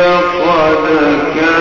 لقد كان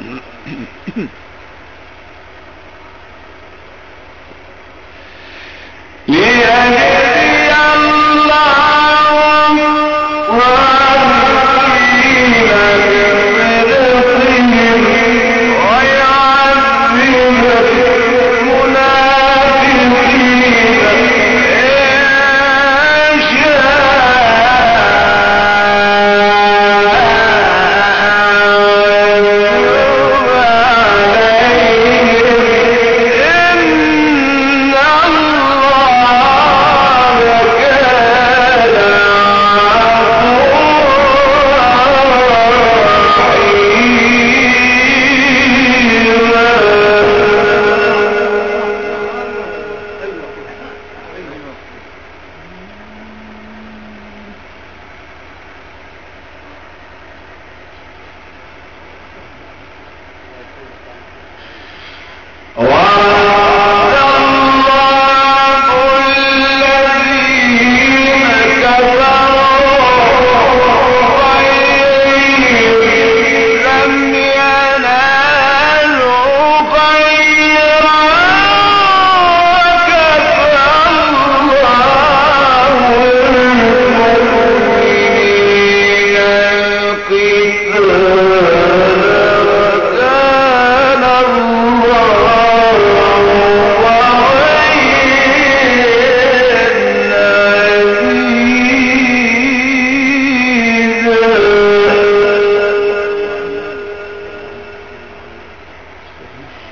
Mm-hmm.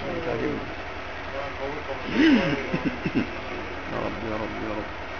يا رب يا رب يا رب.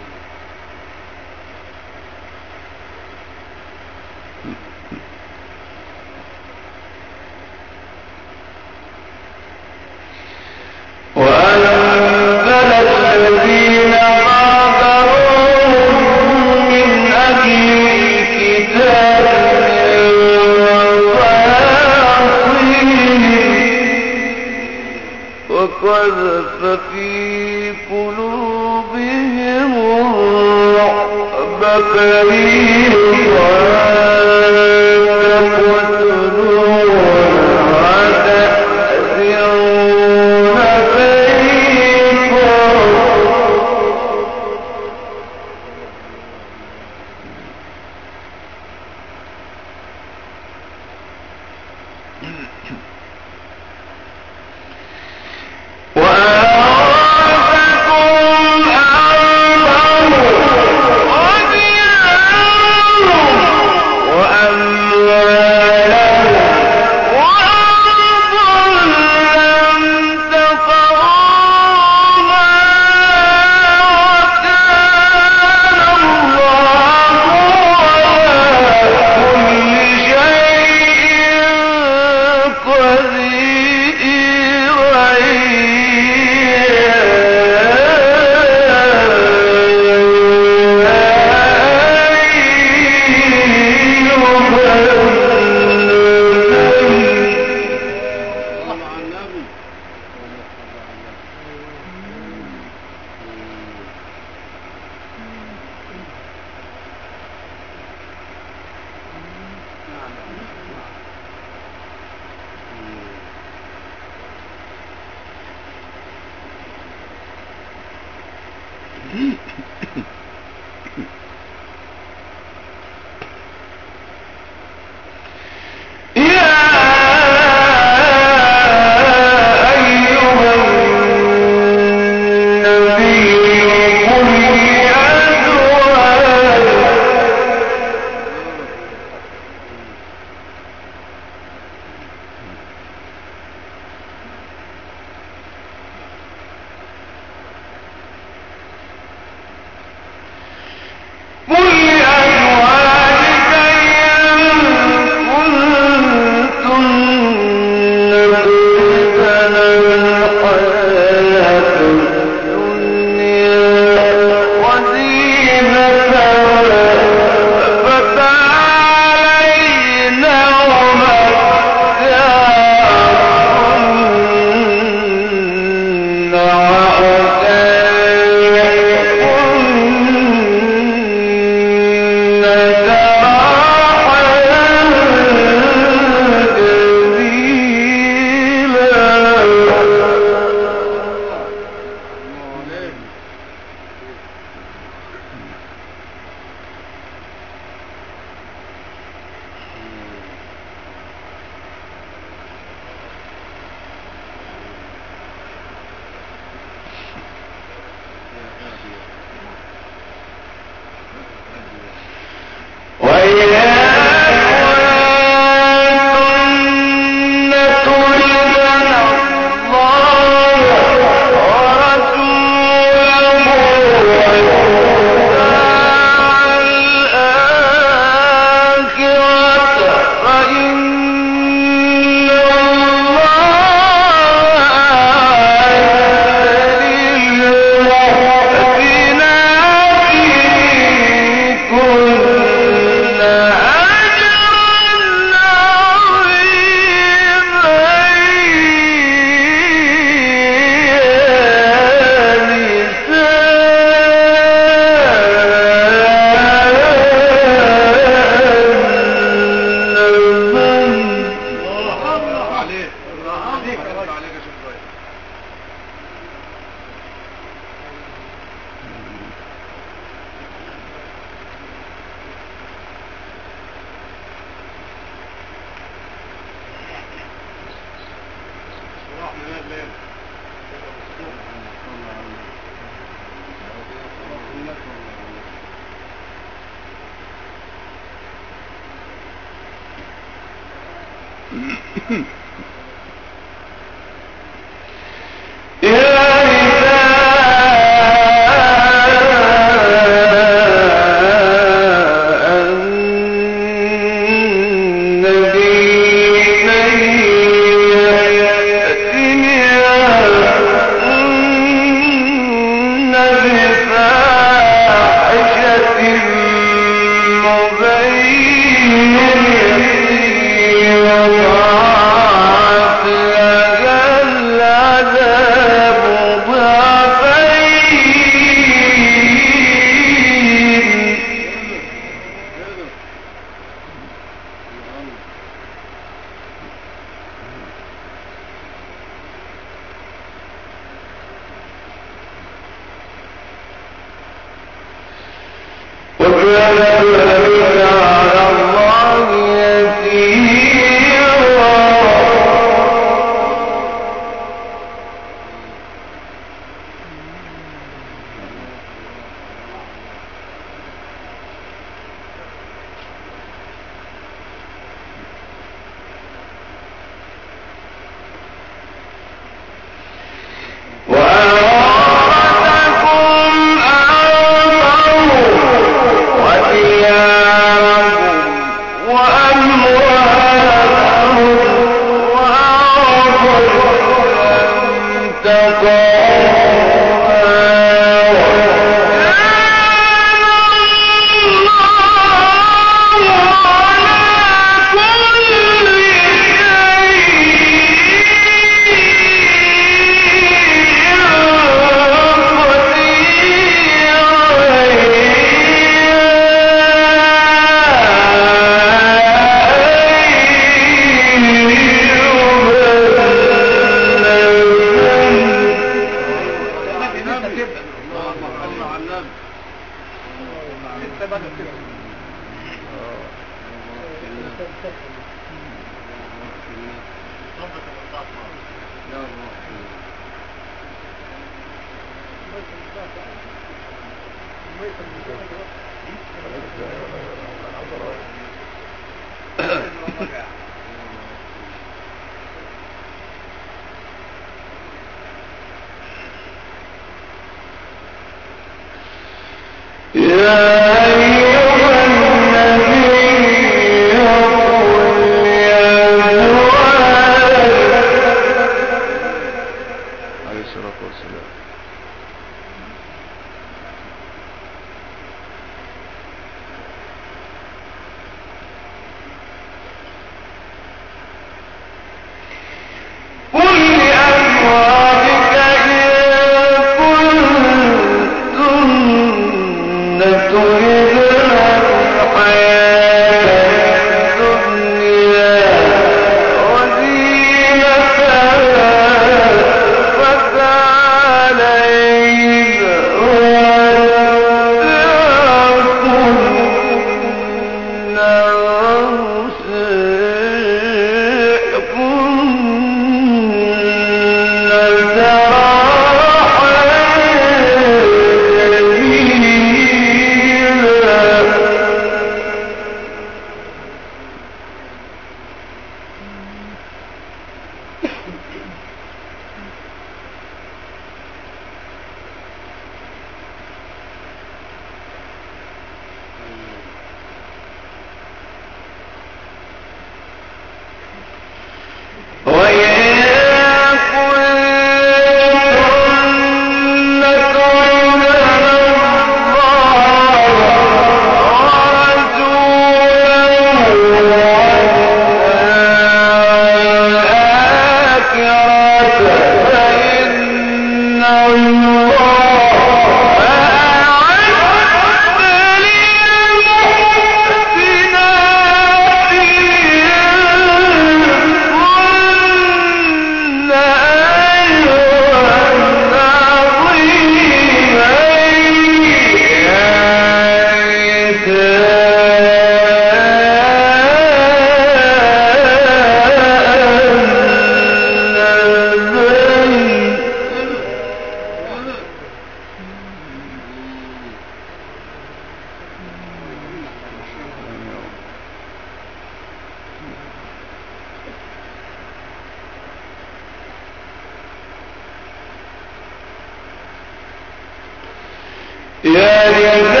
وقلنا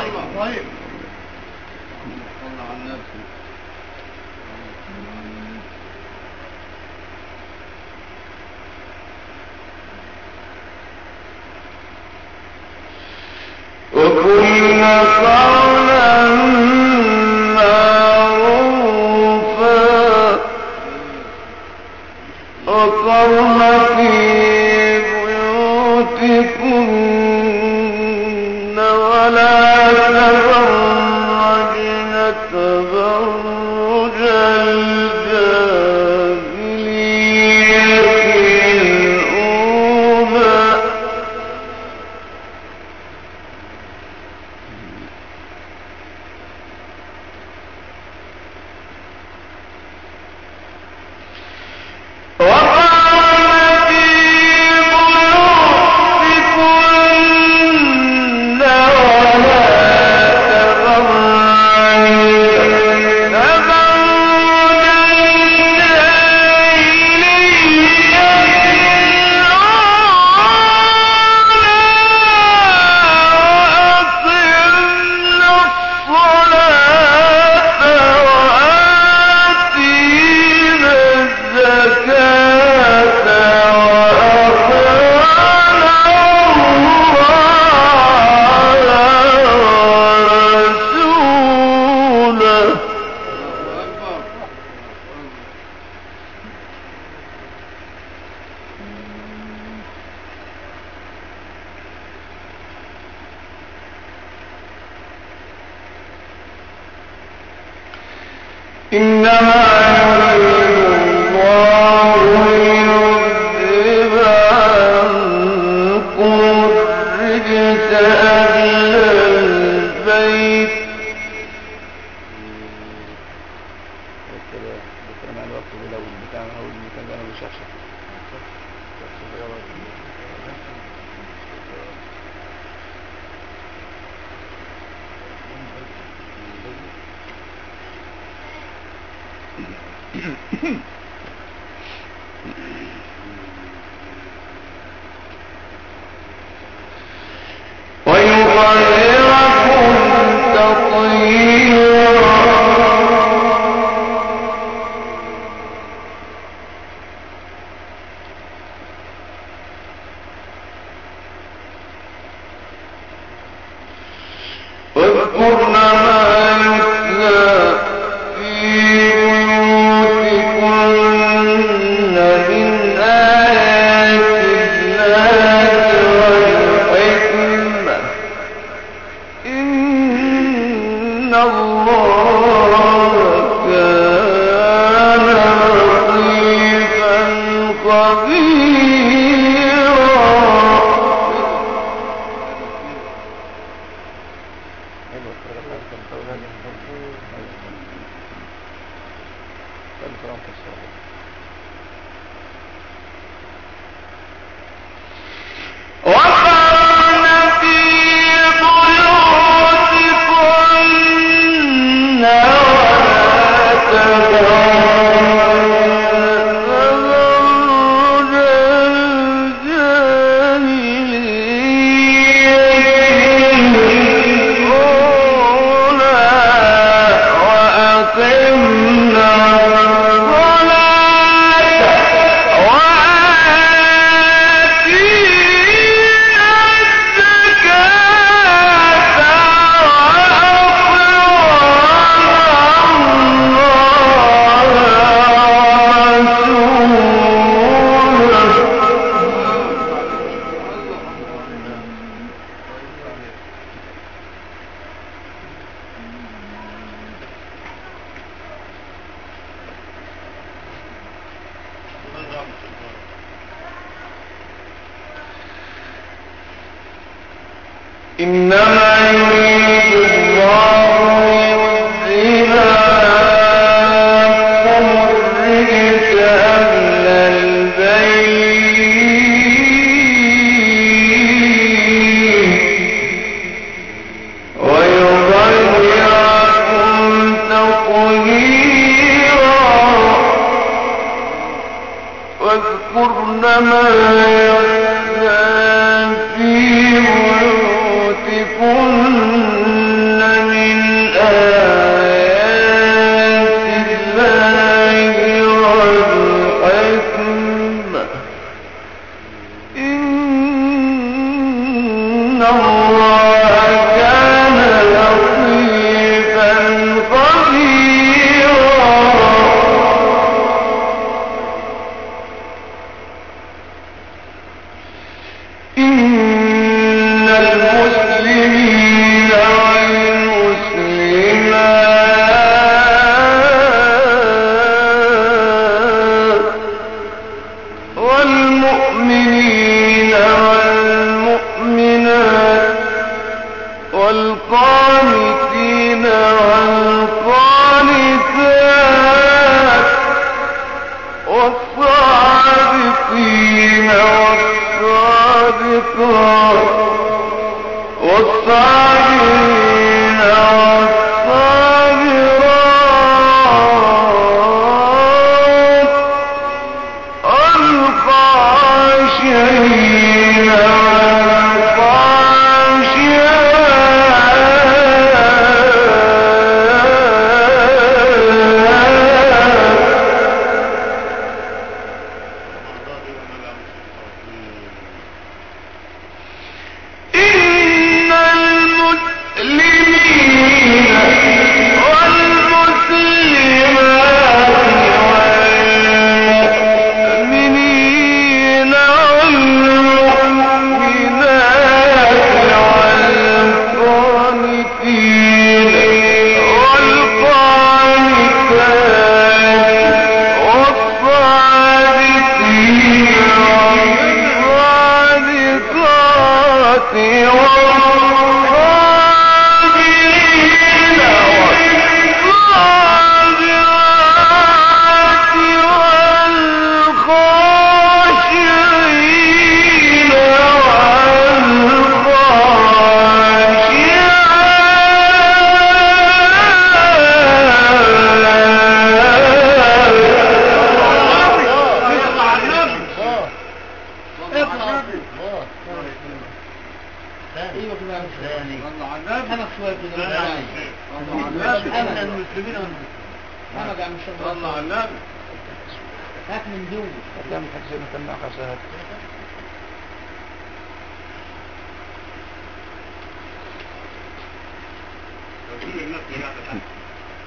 طيب النبي وكنا قولا معروفا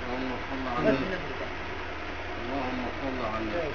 اللهم صل على النبي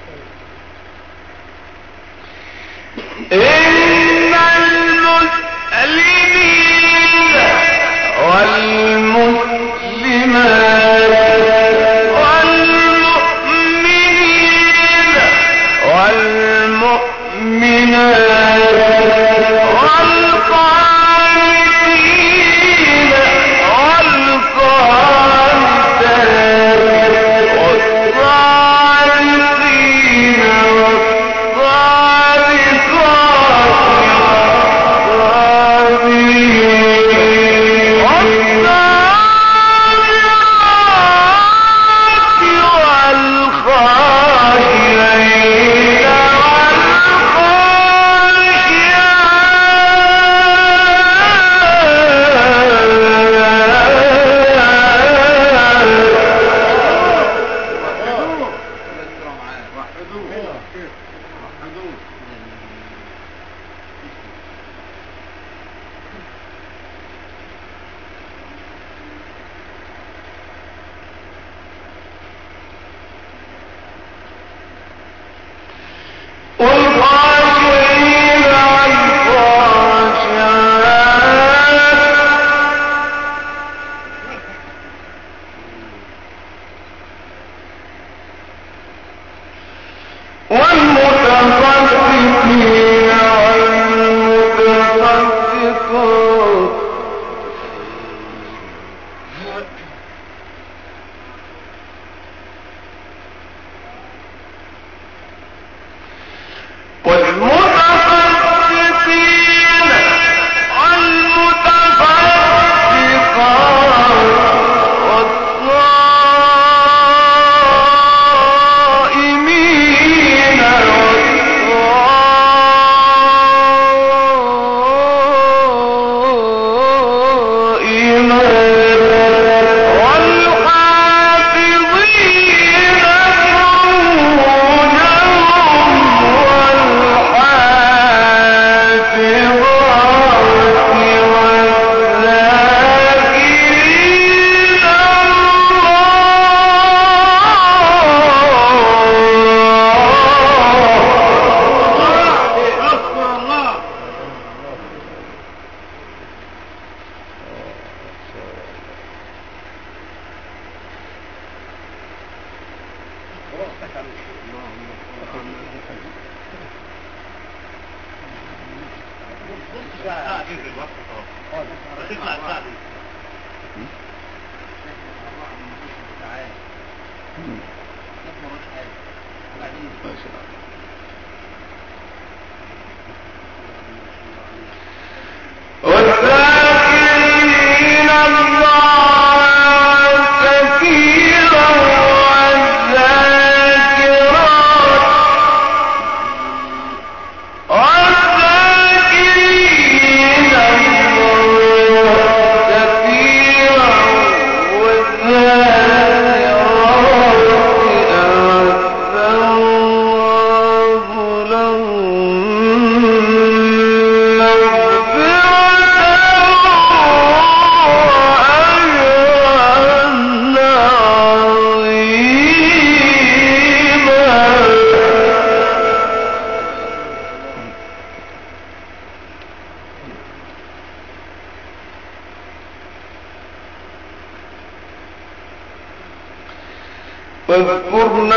واذكرن